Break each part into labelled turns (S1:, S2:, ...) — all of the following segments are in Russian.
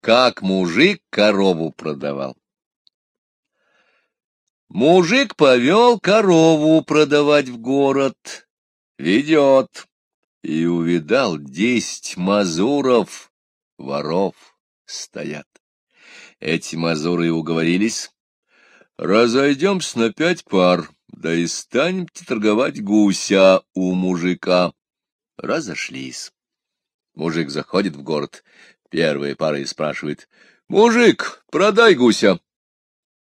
S1: Как мужик корову продавал. Мужик повел корову продавать в город. Ведет. И увидал десять мазуров, воров стоят. Эти мазуры уговорились. Разойдемся на пять пар, да и станемте торговать гуся у мужика. Разошлись. Мужик заходит в город, первая пара и спрашивает, «Мужик, продай гуся».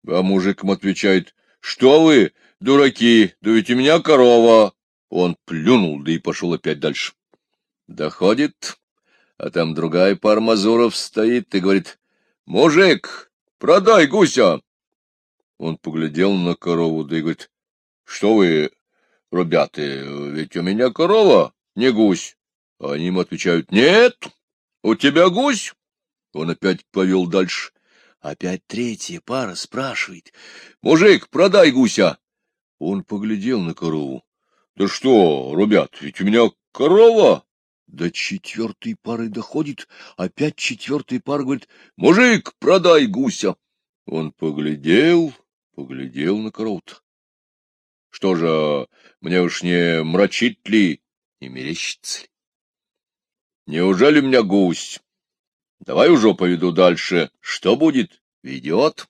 S1: А мужик ему отвечает, «Что вы, дураки, да ведь у меня корова». Он плюнул, да и пошел опять дальше. Доходит, а там другая пара мазуров стоит и говорит, «Мужик, продай гуся!» Он поглядел на корову, да и говорит, «Что вы, ребята, ведь у меня корова, не гусь». Они ему отвечают, «Нет, у тебя гусь». Он опять повел дальше. Опять третья пара спрашивает, «Мужик, продай гуся!» Он поглядел на корову. «Да что, ребят, ведь у меня корова!» До четвертой пары доходит, опять четвертая пара говорит, «Мужик, продай гуся!» Он поглядел, поглядел на корову-то. Что же, мне уж не мрачит ли, не мерещится ли? Неужели у меня гусь? Давай уже поведу дальше. Что будет? Ведет.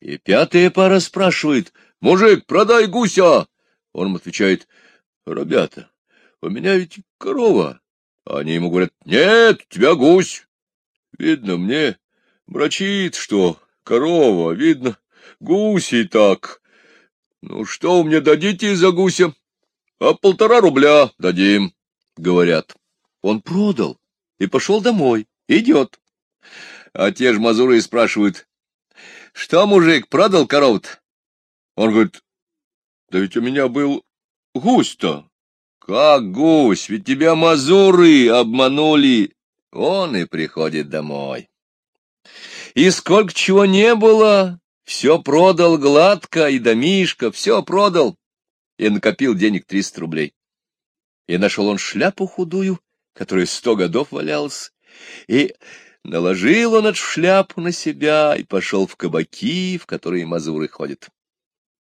S1: И пятая пара спрашивает, «Мужик, продай гуся!» Он отвечает, «Ребята, у меня ведь корова». Они ему говорят, нет, у тебя гусь. Видно мне, мрачит, что корова, видно, гусь так. Ну, что мне дадите за гуся? А полтора рубля дадим, говорят. Он продал и пошел домой, идет. А те же мазуры спрашивают, что, мужик, продал коров-то? Он говорит, да ведь у меня был гусь-то. Как гусь, ведь тебя мазуры обманули. Он и приходит домой. И сколько чего не было, все продал гладко, и домишко, все продал. И накопил денег триста рублей. И нашел он шляпу худую, которая сто годов валялась, и наложил он эту шляпу на себя и пошел в кабаки, в которые мазуры ходят.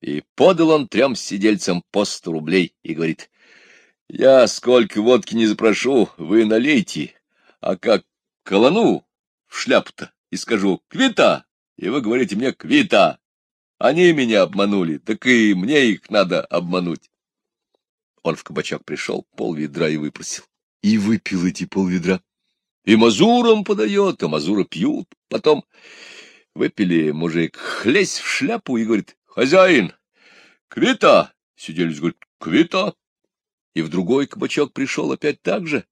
S1: И подал он трем сидельцам по сто рублей и говорит — я сколько водки не запрошу, вы налейте, а как колону в шляпу-то и скажу «Квита!» и вы говорите мне «Квита!» Они меня обманули, так и мне их надо обмануть. Он в кабачок пришел, пол ведра и выпросил. И выпил эти полведра. И мазурам подает, а мазура пьют. Потом выпили мужик, хлесь в шляпу и говорит, «Хозяин, квита!» Сидели, говорит, «Квита!» и в другой кабачок пришел опять так же.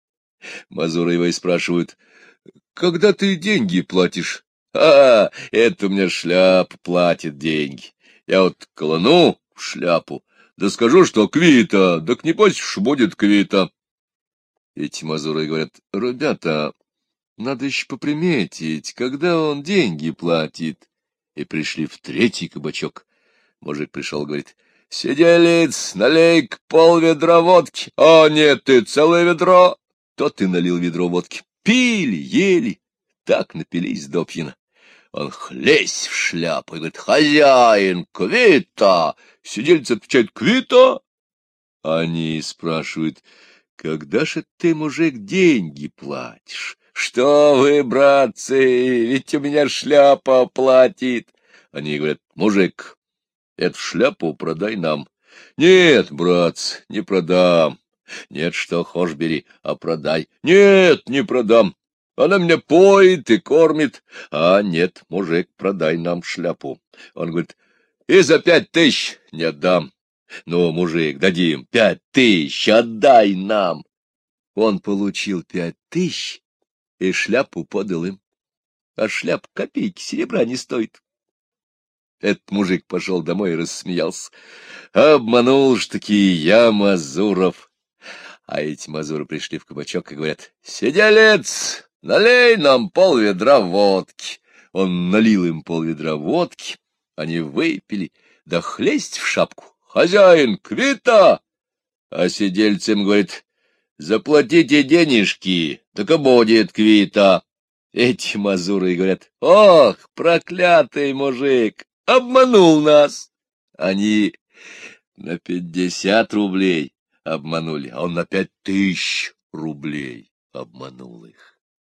S1: Мазура его и спрашивают, — Когда ты деньги платишь? — А, это у меня шляпа платит деньги. Я вот колону в шляпу, да скажу, что квита, так не небось будет квита. Эти мазуры говорят, — Ребята, надо еще поприметить, когда он деньги платит. И пришли в третий кабачок. Мужик пришел, говорит, — Сиделец, налей-ка пол ведра водки. А нет, ты целое ведро. То ты налил ведро водки. Пили, ели, так напились до пьяна. Он хлесь в шляпу и говорит, хозяин, квита. Сидельцы отвечает, квита. Они спрашивают, когда же ты, мужик, деньги платишь? Что вы, братцы, ведь у меня шляпа платит. Они говорят, мужик, Эту шляпу продай нам. Нет, брат, не продам. Нет, что хошь бери, а продай. Нет, не продам. Она меня поет и кормит. А нет, мужик, продай нам шляпу. Он говорит, и за пять тысяч не отдам. Ну, мужик, дадим пять тысяч, отдай нам. Он получил пять тысяч и шляпу подал им. А шляп копейки серебра не стоит. Этот мужик пошел домой и рассмеялся. Обманул ж таки я Мазуров. А эти Мазуры пришли в кабачок и говорят, «Сиделец, налей нам пол ведра водки». Он налил им пол ведра водки, они выпили, да хлесть в шапку. «Хозяин, квита!» А сидельцем говорит, «Заплатите денежки, так и будет квита». Эти мазуры говорят, ох, проклятый мужик, обманул нас. Они на пятьдесят рублей обманули, а он на пять тысяч рублей обманул их.